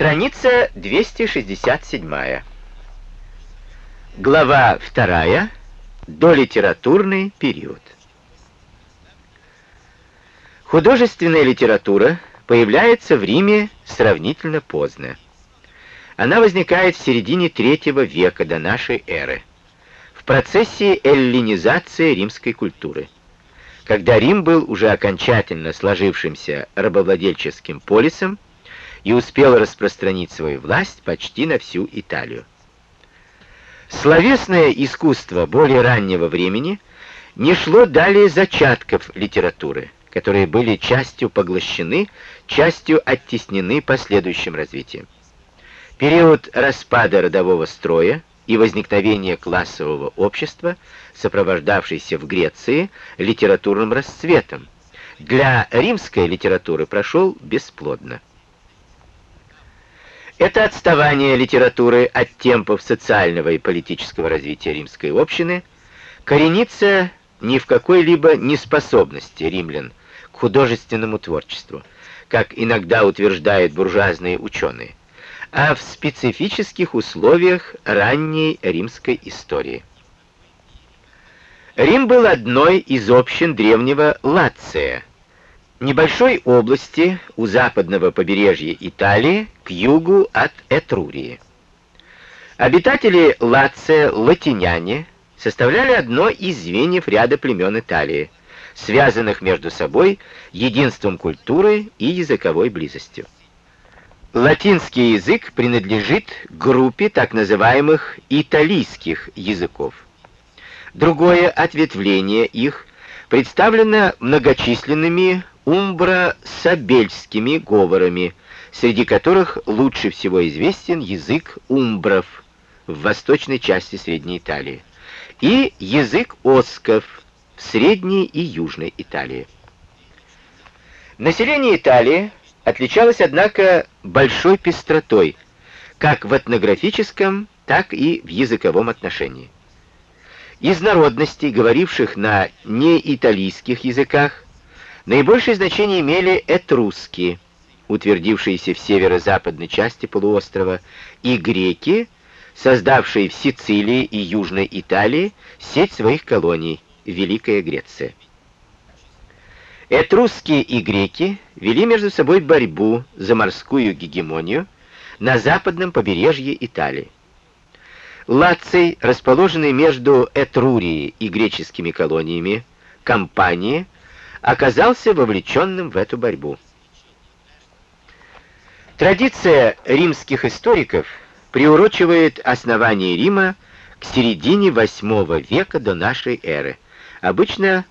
Страница 267. Глава 2. Долитературный период. Художественная литература появляется в Риме сравнительно поздно. Она возникает в середине третьего века до нашей эры, в процессе эллинизации римской культуры, когда Рим был уже окончательно сложившимся рабовладельческим полисом и успел распространить свою власть почти на всю Италию. Словесное искусство более раннего времени не шло далее зачатков литературы, которые были частью поглощены, частью оттеснены последующим развитием. Период распада родового строя и возникновения классового общества, сопровождавшийся в Греции литературным расцветом, для римской литературы прошел бесплодно. Это отставание литературы от темпов социального и политического развития римской общины коренится ни в какой-либо неспособности римлян к художественному творчеству, как иногда утверждают буржуазные ученые, а в специфических условиях ранней римской истории. Рим был одной из общин древнего Лация – небольшой области у западного побережья Италии к югу от Этрурии. Обитатели Лация, латиняне, составляли одно из звеньев ряда племен Италии, связанных между собой единством культуры и языковой близостью. Латинский язык принадлежит группе так называемых италийских языков. Другое ответвление их представлено многочисленными умбро-сабельскими говорами, среди которых лучше всего известен язык умбров в восточной части Средней Италии и язык осков в Средней и Южной Италии. Население Италии отличалось, однако, большой пестротой, как в этнографическом, так и в языковом отношении. Из народностей, говоривших на неиталийских языках, Наибольшее значение имели этруски, утвердившиеся в северо-западной части полуострова, и греки, создавшие в Сицилии и Южной Италии сеть своих колоний, Великая Греция. Этруски и греки вели между собой борьбу за морскую гегемонию на западном побережье Италии. Лаций, расположенный между Этрурией и греческими колониями, Кампании, оказался вовлеченным в эту борьбу. Традиция римских историков приурочивает основание Рима к середине VIII века до нашей эры, обычно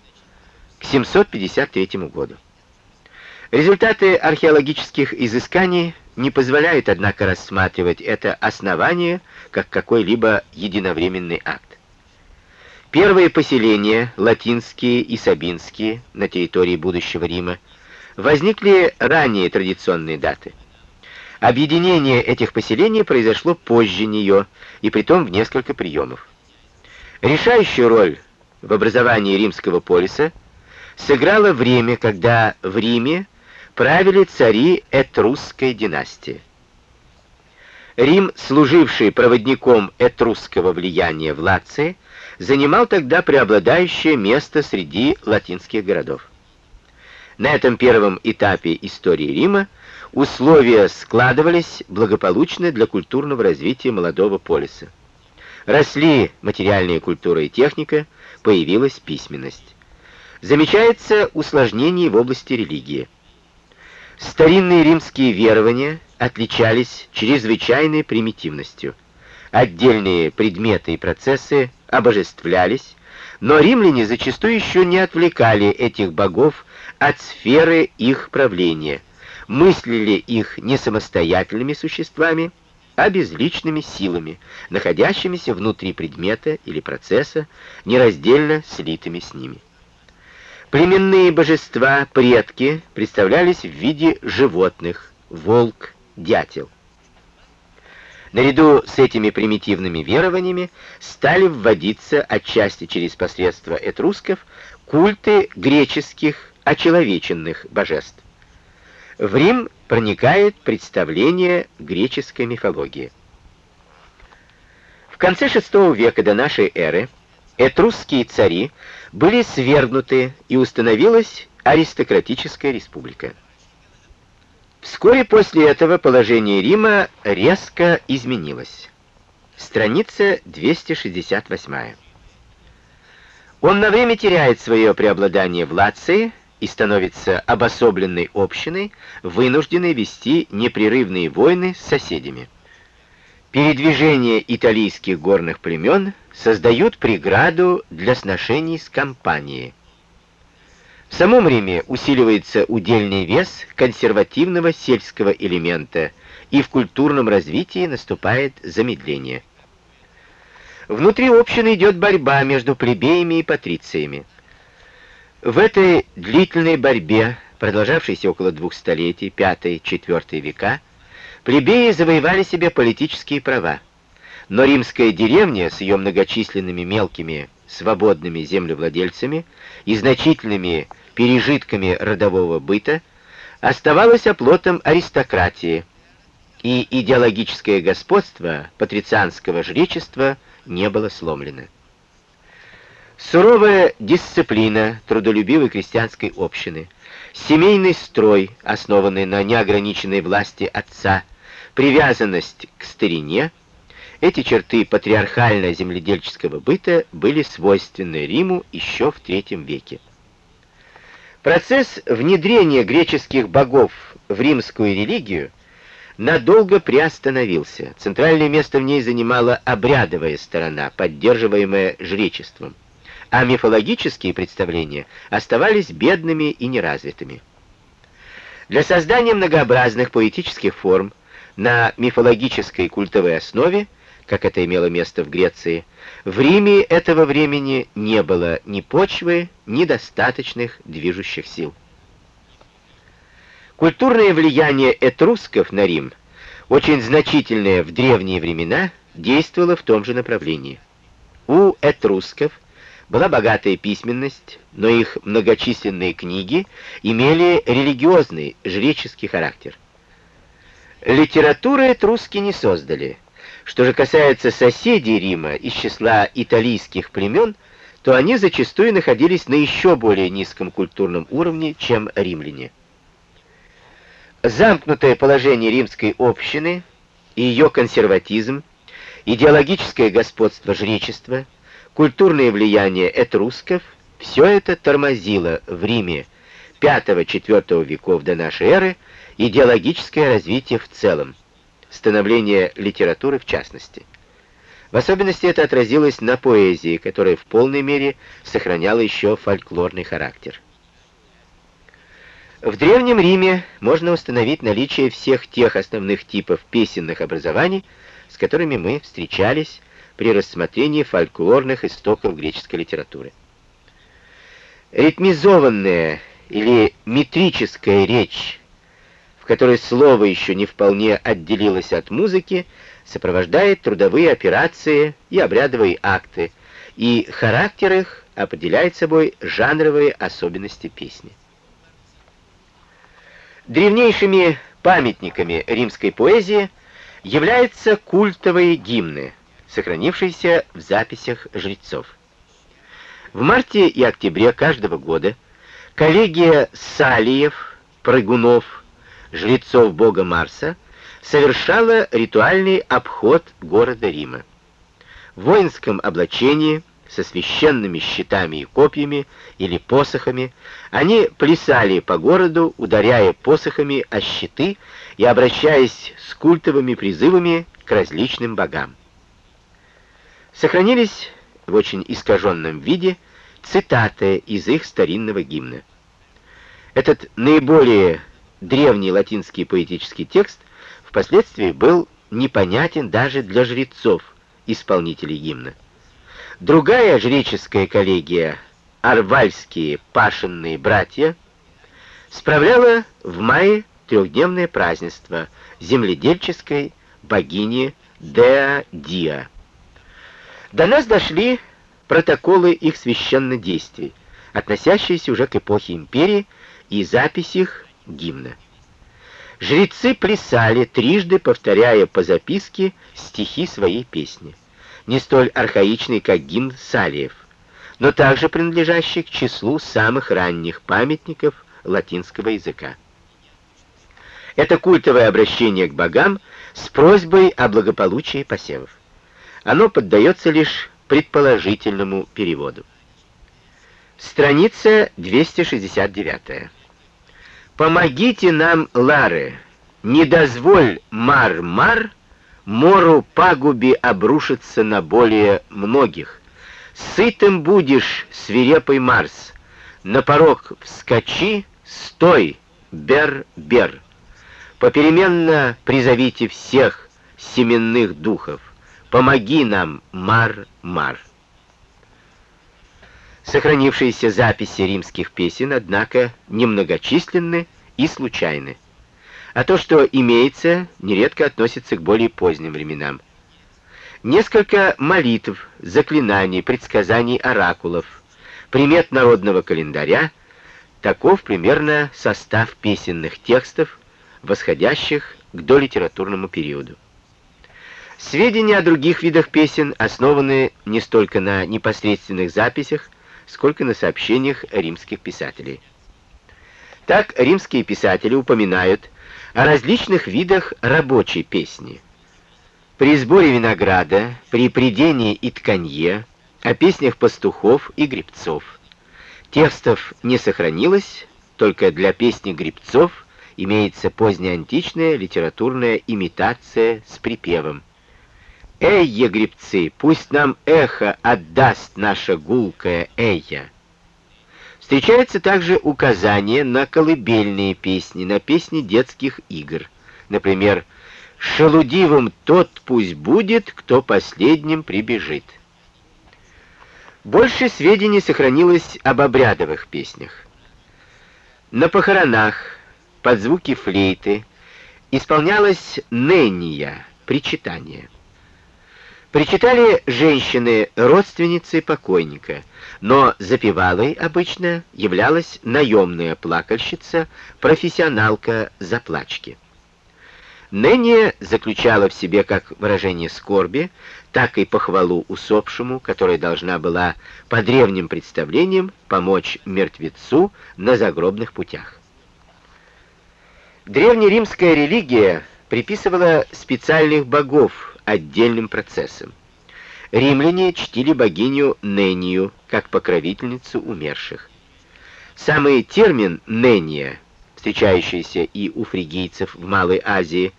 к 753 году. Результаты археологических изысканий не позволяют, однако, рассматривать это основание как какой-либо единовременный акт. Первые поселения, латинские и сабинские, на территории будущего Рима, возникли ранее традиционные даты. Объединение этих поселений произошло позже нее, и притом в несколько приемов. Решающую роль в образовании римского полиса сыграло время, когда в Риме правили цари Этрусской династии. Рим, служивший проводником этрусского влияния в Лации, занимал тогда преобладающее место среди латинских городов. На этом первом этапе истории Рима условия складывались благополучно для культурного развития молодого полиса. Росли материальная культура и техника, появилась письменность. Замечается усложнение в области религии. Старинные римские верования отличались чрезвычайной примитивностью. Отдельные предметы и процессы обожествлялись, но римляне зачастую еще не отвлекали этих богов от сферы их правления, мыслили их не самостоятельными существами, а безличными силами, находящимися внутри предмета или процесса, нераздельно слитыми с ними. Племенные божества, предки, представлялись в виде животных, волк, дятел. Наряду с этими примитивными верованиями стали вводиться отчасти через посредство этрусков культы греческих очеловеченных божеств. в Рим проникает представление греческой мифологии. В конце VI века до нашей эры этрусские цари были свергнуты и установилась аристократическая республика. Вскоре после этого положение Рима резко изменилось. Страница 268. Он на время теряет свое преобладание в Лации и становится обособленной общиной, вынужденной вести непрерывные войны с соседями. Передвижение итальянских горных племен создают преграду для сношений с компанией. В самом Риме усиливается удельный вес консервативного сельского элемента, и в культурном развитии наступает замедление. Внутри общины идет борьба между плебеями и патрициями. В этой длительной борьбе, продолжавшейся около двух столетий, V-IV века, плебеи завоевали себе политические права. Но римская деревня с ее многочисленными мелкими свободными землевладельцами и значительными пережитками родового быта, оставалась оплотом аристократии, и идеологическое господство патрицианского жречества не было сломлено. Суровая дисциплина трудолюбивой крестьянской общины, семейный строй, основанный на неограниченной власти отца, привязанность к старине — эти черты патриархально-земледельческого быта были свойственны Риму еще в III веке. Процесс внедрения греческих богов в римскую религию надолго приостановился. Центральное место в ней занимала обрядовая сторона, поддерживаемая жречеством, а мифологические представления оставались бедными и неразвитыми. Для создания многообразных поэтических форм на мифологической культовой основе как это имело место в Греции, в Риме этого времени не было ни почвы, ни достаточных движущих сил. Культурное влияние этрусков на Рим, очень значительное в древние времена, действовало в том же направлении. У этрусков была богатая письменность, но их многочисленные книги имели религиозный, жреческий характер. Литературы этруски не создали – что же касается соседей Рима из числа италийских племен, то они зачастую находились на еще более низком культурном уровне, чем римляне. Замкнутое положение римской общины и ее консерватизм, идеологическое господство жречества, культурное влияние этрусков — все это тормозило в Риме V-IV веков до нашей эры идеологическое развитие в целом становления литературы в частности. В особенности это отразилось на поэзии, которая в полной мере сохраняла еще фольклорный характер. В Древнем Риме можно установить наличие всех тех основных типов песенных образований, с которыми мы встречались при рассмотрении фольклорных истоков греческой литературы. Ритмизованная или метрическая речь которой слово еще не вполне отделилось от музыки, сопровождает трудовые операции и обрядовые акты, и характер их определяет собой жанровые особенности песни. Древнейшими памятниками римской поэзии являются культовые гимны, сохранившиеся в записях жрецов. В марте и октябре каждого года коллегия Салиев, Прыгунов, жрецов бога Марса, совершала ритуальный обход города Рима. В воинском облачении, со священными щитами и копьями или посохами, они плясали по городу, ударяя посохами о щиты и обращаясь с культовыми призывами к различным богам. Сохранились в очень искаженном виде цитаты из их старинного гимна. Этот наиболее древний латинский поэтический текст впоследствии был непонятен даже для жрецов, исполнителей гимна. Другая жреческая коллегия, арвальские пашенные братья, справляла в мае трехдневное празднество земледельческой богини Деа-Диа. До нас дошли протоколы их священнодействий, относящиеся уже к эпохе империи, и запись их гимна. Жрецы плясали, трижды повторяя по записке стихи своей песни, не столь архаичный, как гимн Салиев, но также принадлежащий к числу самых ранних памятников латинского языка. Это культовое обращение к богам с просьбой о благополучии посевов. Оно поддается лишь предположительному переводу. Страница 269. «Помогите нам, Лары, не дозволь мар-мар мору пагуби обрушиться на более многих. Сытым будешь, свирепый Марс, на порог вскочи, стой, бер-бер. Попеременно призовите всех семенных духов. Помоги нам, мар-мар. Сохранившиеся записи римских песен, однако, немногочисленны и случайны. А то, что имеется, нередко относится к более поздним временам. Несколько молитв, заклинаний, предсказаний оракулов, примет народного календаря, таков примерно состав песенных текстов, восходящих к долитературному периоду. Сведения о других видах песен основаны не столько на непосредственных записях, сколько на сообщениях римских писателей. Так римские писатели упоминают о различных видах рабочей песни. При сборе винограда, при придении и тканье, о песнях пастухов и гребцов. Текстов не сохранилось, только для песни гребцов имеется позднеантичная литературная имитация с припевом. Эй, гребцы, пусть нам эхо отдаст наша гулкая эя. Встречается также указание на колыбельные песни, на песни детских игр. Например, «Шелудивым тот пусть будет, кто последним прибежит». Больше сведений сохранилось об обрядовых песнях. На похоронах под звуки флейты исполнялась нения, причитание. Причитали женщины, родственницы покойника, но запевалой обычно являлась наемная плакальщица, профессионалка заплачки. Нэнни заключала в себе как выражение скорби, так и похвалу усопшему, которая должна была по древним представлениям помочь мертвецу на загробных путях. Древнеримская религия приписывала специальных богов отдельным процессом. Римляне чтили богиню Нению как покровительницу умерших. Самый термин «нения», встречающийся и у фригийцев в Малой Азии,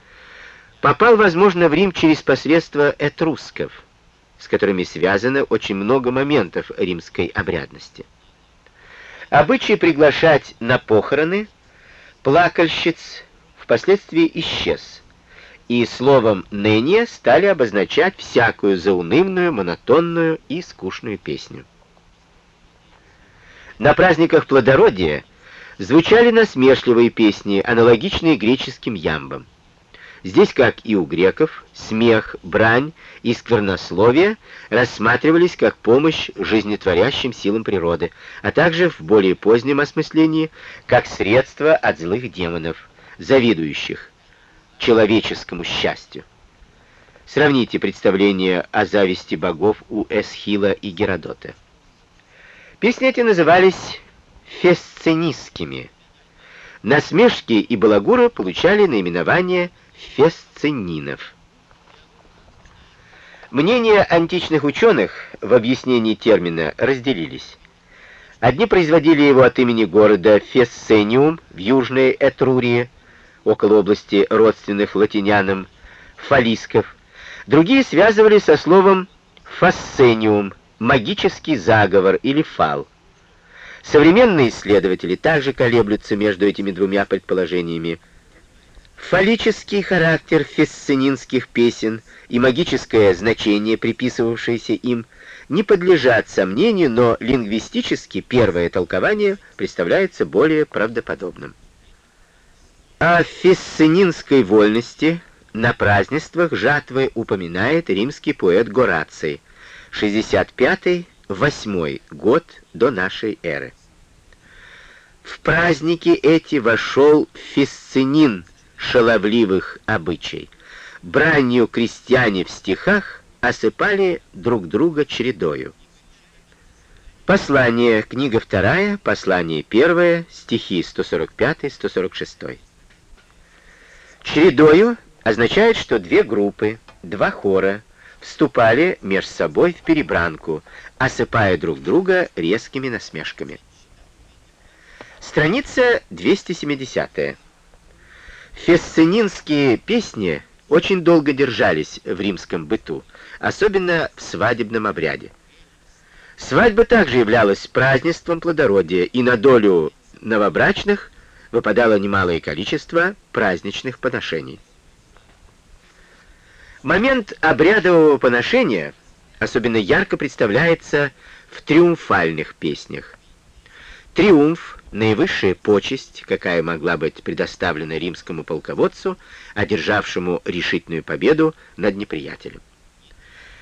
попал, возможно, в Рим через посредство этрусков, с которыми связано очень много моментов римской обрядности. Обычай приглашать на похороны плакальщиц впоследствии исчез, и словом «ныне» стали обозначать всякую заунывную, монотонную и скучную песню. На праздниках плодородия звучали насмешливые песни, аналогичные греческим ямбам. Здесь, как и у греков, смех, брань и сквернословие рассматривались как помощь жизнетворящим силам природы, а также в более позднем осмыслении как средство от злых демонов, завидующих, человеческому счастью. Сравните представление о зависти богов у Эсхила и Геродота. Песни эти назывались фесценистскими. Насмешки и балагуры получали наименование фесценинов. Мнения античных ученых в объяснении термина разделились. Одни производили его от имени города Фессениум в Южной Этрурии, около области родственных латинянам, фалисков. Другие связывали со словом «фассениум» — магический заговор или фал. Современные исследователи также колеблются между этими двумя предположениями. Фаллический характер фессенинских песен и магическое значение, приписывавшееся им, не подлежат сомнению, но лингвистически первое толкование представляется более правдоподобным. О фессенинской вольности на празднествах жатвы упоминает римский поэт Гораций, 65-8 год до нашей эры. В праздники эти вошел фессенин, шаловливых обычай. Бранью крестьяне в стихах осыпали друг друга чередою. Послание, книга вторая, послание первое, стихи 145-146. Чередою означает, что две группы, два хора вступали меж собой в перебранку, осыпая друг друга резкими насмешками. Страница 270. Фессенинские песни очень долго держались в римском быту, особенно в свадебном обряде. Свадьба также являлась празднеством плодородия, и на долю новобрачных выпадало немалое количество праздничных поношений. Момент обрядового поношения особенно ярко представляется в триумфальных песнях. Триумф — наивысшая почесть, какая могла быть предоставлена римскому полководцу, одержавшему решительную победу над неприятелем.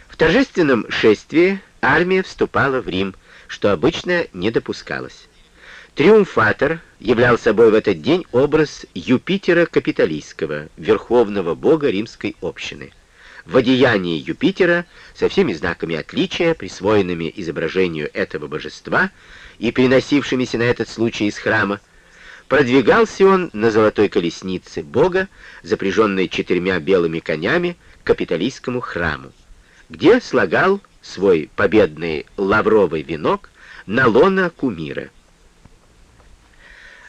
В торжественном шествии армия вступала в Рим, что обычно не допускалось. Триумфатор являл собой в этот день образ Юпитера Капитолийского, верховного бога римской общины. В одеянии Юпитера, со всеми знаками отличия, присвоенными изображению этого божества и переносившимися на этот случай из храма, продвигался он на золотой колеснице бога, запряженной четырьмя белыми конями, к капитолийскому храму, где слагал свой победный лавровый венок на лона кумира.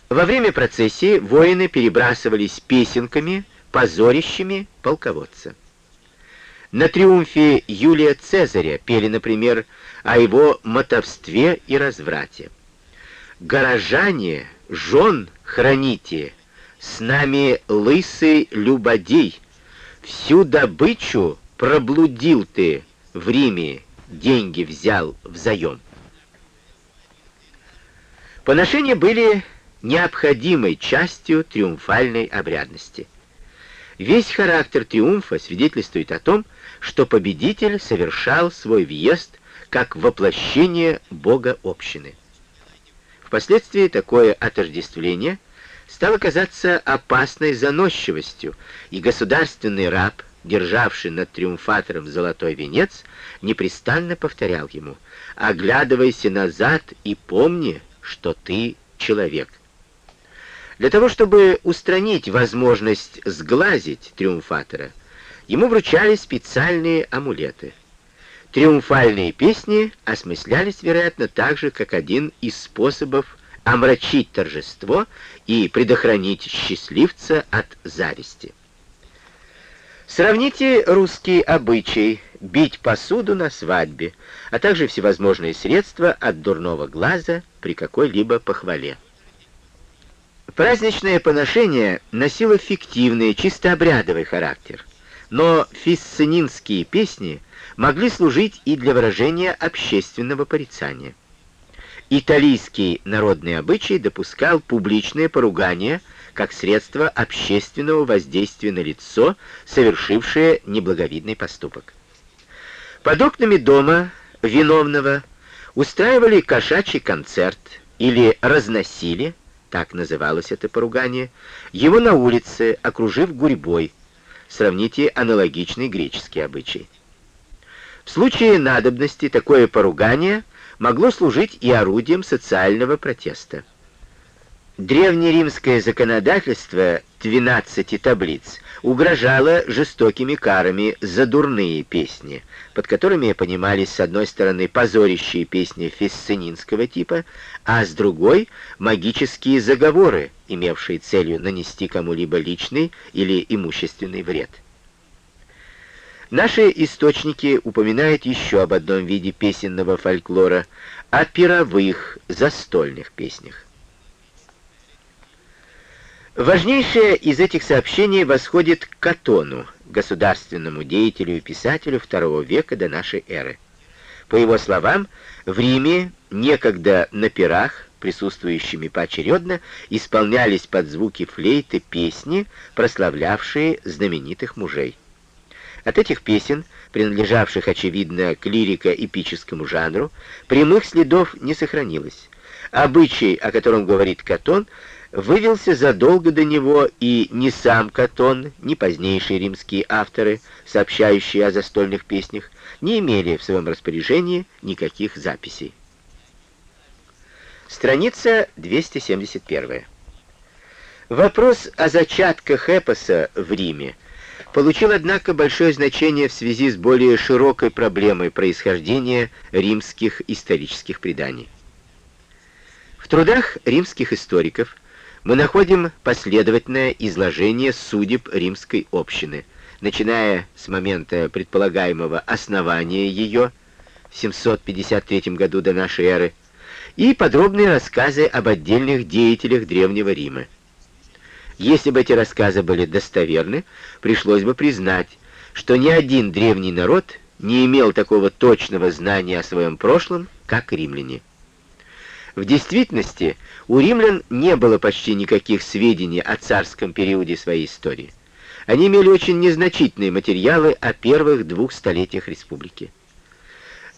Во время процессии воины перебрасывались песенками, позорищами полководца. На триумфе Юлия Цезаря пели, например, о его мотовстве и разврате. «Горожане, жен храните, с нами лысый любодей, всю добычу проблудил ты в Риме, деньги взял взаем». Поношения были необходимой частью триумфальной обрядности. Весь характер триумфа свидетельствует о том, что победитель совершал свой въезд как воплощение Бога общины. Впоследствии такое отождествление стало казаться опасной заносчивостью, и государственный раб, державший над триумфатором золотой венец, непрестанно повторял ему «Оглядывайся назад и помни, что ты человек». Для того, чтобы устранить возможность сглазить триумфатора, ему вручали специальные амулеты. Триумфальные песни осмыслялись, вероятно, так же, как один из способов омрачить торжество и предохранить счастливца от зависти. Сравните русский обычай бить посуду на свадьбе, а также всевозможные средства от дурного глаза при какой-либо похвале. Праздничное поношение носило фиктивный, чисто обрядовый характер, но фиссенинские песни могли служить и для выражения общественного порицания. Италийский народный обычай допускал публичное поругание как средство общественного воздействия на лицо, совершившее неблаговидный поступок. Под окнами дома виновного устраивали кошачий концерт или разносили, так называлось это поругание, его на улице, окружив гурьбой. Сравните аналогичный греческий обычай. В случае надобности такое поругание могло служить и орудием социального протеста. Древнеримское законодательство 12 таблиц угрожало жестокими карами за дурные песни, под которыми понимались с одной стороны позорящие песни фессенинского типа, а с другой — магические заговоры, имевшие целью нанести кому-либо личный или имущественный вред. Наши источники упоминают еще об одном виде песенного фольклора — о пировых застольных песнях. Важнейшее из этих сообщений восходит к Катону, государственному деятелю и писателю II века до нашей эры. По его словам, в Риме некогда на пирах, присутствующими поочередно, исполнялись под звуки флейты песни, прославлявшие знаменитых мужей. От этих песен, принадлежавших, очевидно, к лирико-эпическому жанру, прямых следов не сохранилось. Обычай, о котором говорит Катон, вывелся задолго до него и ни сам Катон, ни позднейшие римские авторы, сообщающие о застольных песнях, не имели в своем распоряжении никаких записей. Страница 271. Вопрос о зачатках эпоса в Риме получил, однако, большое значение в связи с более широкой проблемой происхождения римских исторических преданий. В трудах римских историков мы находим последовательное изложение судеб римской общины, начиная с момента предполагаемого основания ее в 753 году до нашей эры и подробные рассказы об отдельных деятелях Древнего Рима. Если бы эти рассказы были достоверны, пришлось бы признать, что ни один древний народ не имел такого точного знания о своем прошлом, как римляне. В действительности у римлян не было почти никаких сведений о царском периоде своей истории. Они имели очень незначительные материалы о первых двух столетиях республики.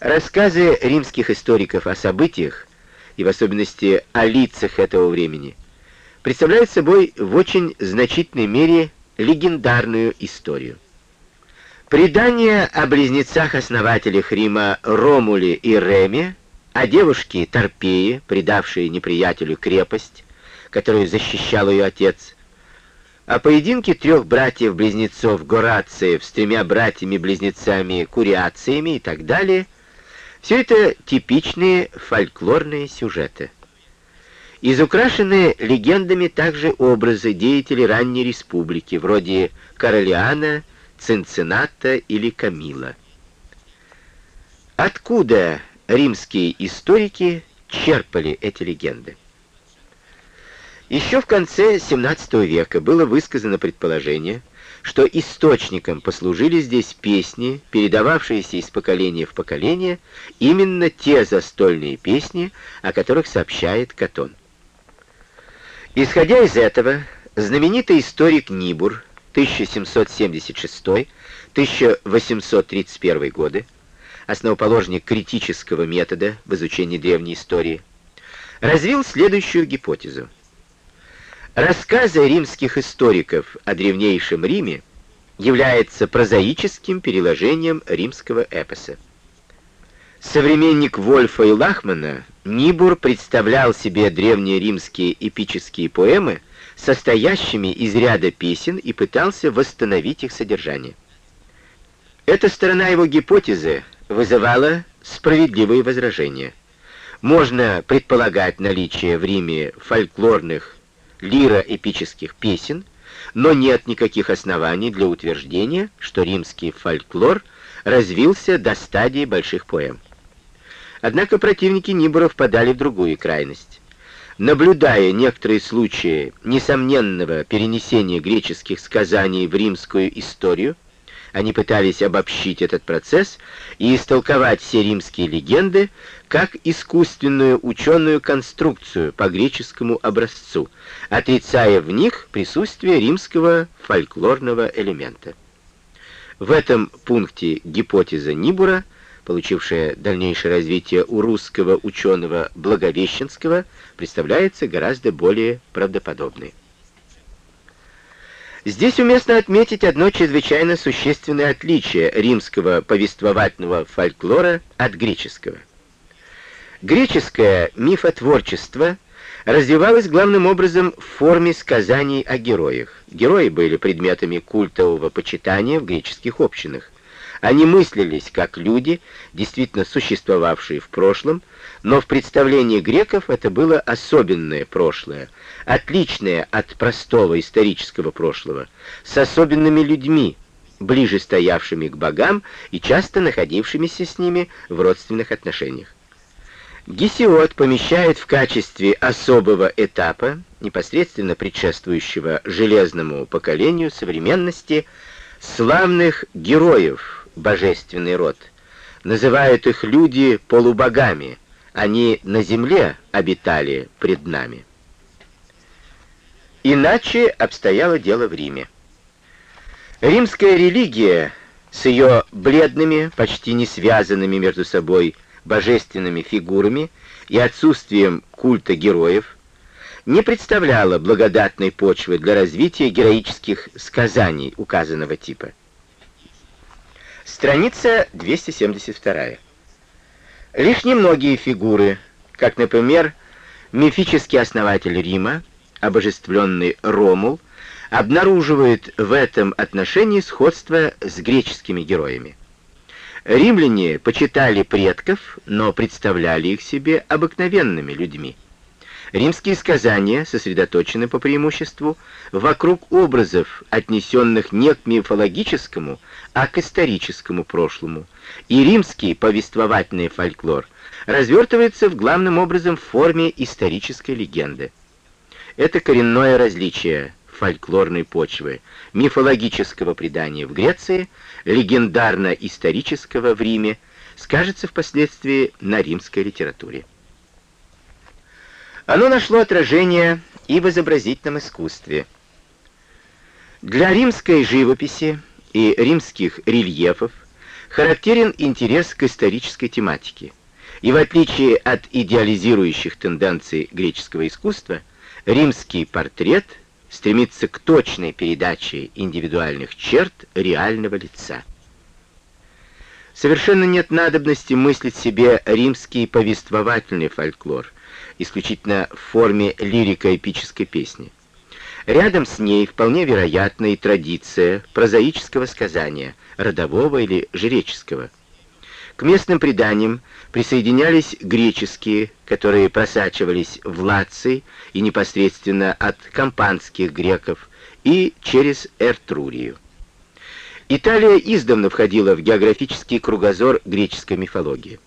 Рассказы римских историков о событиях, и в особенности о лицах этого времени, представляет собой в очень значительной мере легендарную историю. Предание о близнецах-основателях Рима Ромуле и Реме, о девушке Торпее, предавшей неприятелю крепость, которую защищал ее отец, о поединке трех братьев-близнецов Горациев с тремя братьями-близнецами Куриациями и так далее, все это типичные фольклорные сюжеты. Изукрашены легендами также образы деятелей ранней республики, вроде Королиана, Цинцината или Камила. Откуда римские историки черпали эти легенды? Еще в конце XVII века было высказано предположение, что источником послужили здесь песни, передававшиеся из поколения в поколение, именно те застольные песни, о которых сообщает Катон. Исходя из этого, знаменитый историк Нибур 1776-1831 годы, основоположник критического метода в изучении древней истории, развил следующую гипотезу. Рассказы римских историков о древнейшем Риме являются прозаическим переложением римского эпоса. Современник Вольфа и Лахмана Нибур представлял себе древнеримские эпические поэмы, состоящими из ряда песен, и пытался восстановить их содержание. Эта сторона его гипотезы вызывала справедливые возражения. Можно предполагать наличие в Риме фольклорных лиро-эпических песен, но нет никаких оснований для утверждения, что римский фольклор развился до стадии больших поэм. Однако противники Нибора впадали в другую крайность. Наблюдая некоторые случаи несомненного перенесения греческих сказаний в римскую историю, они пытались обобщить этот процесс и истолковать все римские легенды как искусственную ученую конструкцию по греческому образцу, отрицая в них присутствие римского фольклорного элемента. В этом пункте гипотеза Нибура – получившая дальнейшее развитие у русского ученого Благовещенского, представляется гораздо более правдоподобной. Здесь уместно отметить одно чрезвычайно существенное отличие римского повествовательного фольклора от греческого. Греческое мифотворчество развивалось главным образом в форме сказаний о героях. Герои были предметами культового почитания в греческих общинах. Они мыслились как люди, действительно существовавшие в прошлом, но в представлении греков это было особенное прошлое, отличное от простого исторического прошлого, с особенными людьми, ближе стоявшими к богам и часто находившимися с ними в родственных отношениях. Гесиод помещает в качестве особого этапа, непосредственно предшествующего железному поколению современности, славных героев, божественный род. Называют их люди полубогами. Они на земле обитали пред нами. Иначе обстояло дело в Риме. Римская религия с ее бледными, почти не связанными между собой божественными фигурами и отсутствием культа героев не представляла благодатной почвы для развития героических сказаний указанного типа. Страница 272. Лишь немногие фигуры, как, например, мифический основатель Рима, обожествленный Ромул, обнаруживают в этом отношении сходство с греческими героями. Римляне почитали предков, но представляли их себе обыкновенными людьми. Римские сказания сосредоточены по преимуществу вокруг образов, отнесенных не к мифологическому, а к историческому прошлому, и римский повествовательный фольклор развертывается в главным образом в форме исторической легенды. Это коренное различие фольклорной почвы, мифологического предания в Греции, легендарно-исторического в Риме, скажется впоследствии на римской литературе. Оно нашло отражение и в изобразительном искусстве. Для римской живописи и римских рельефов характерен интерес к исторической тематике. И в отличие от идеализирующих тенденций греческого искусства, римский портрет стремится к точной передаче индивидуальных черт реального лица. Совершенно нет надобности мыслить себе римский повествовательный фольклор – исключительно в форме лирико-эпической песни. Рядом с ней вполне вероятна и традиция прозаического сказания, родового или жреческого. К местным преданиям присоединялись греческие, которые просачивались в Лаций и непосредственно от кампанских греков и через Эртрурию. Италия издавна входила в географический кругозор греческой мифологии.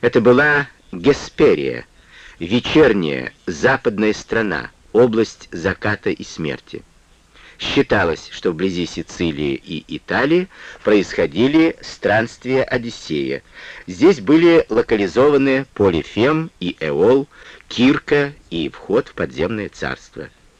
Это была Гесперия – вечерняя западная страна, область заката и смерти. Считалось, что вблизи Сицилии и Италии происходили странствия Одиссея. Здесь были локализованы Полифем и Эол, Кирка и вход в подземное царство.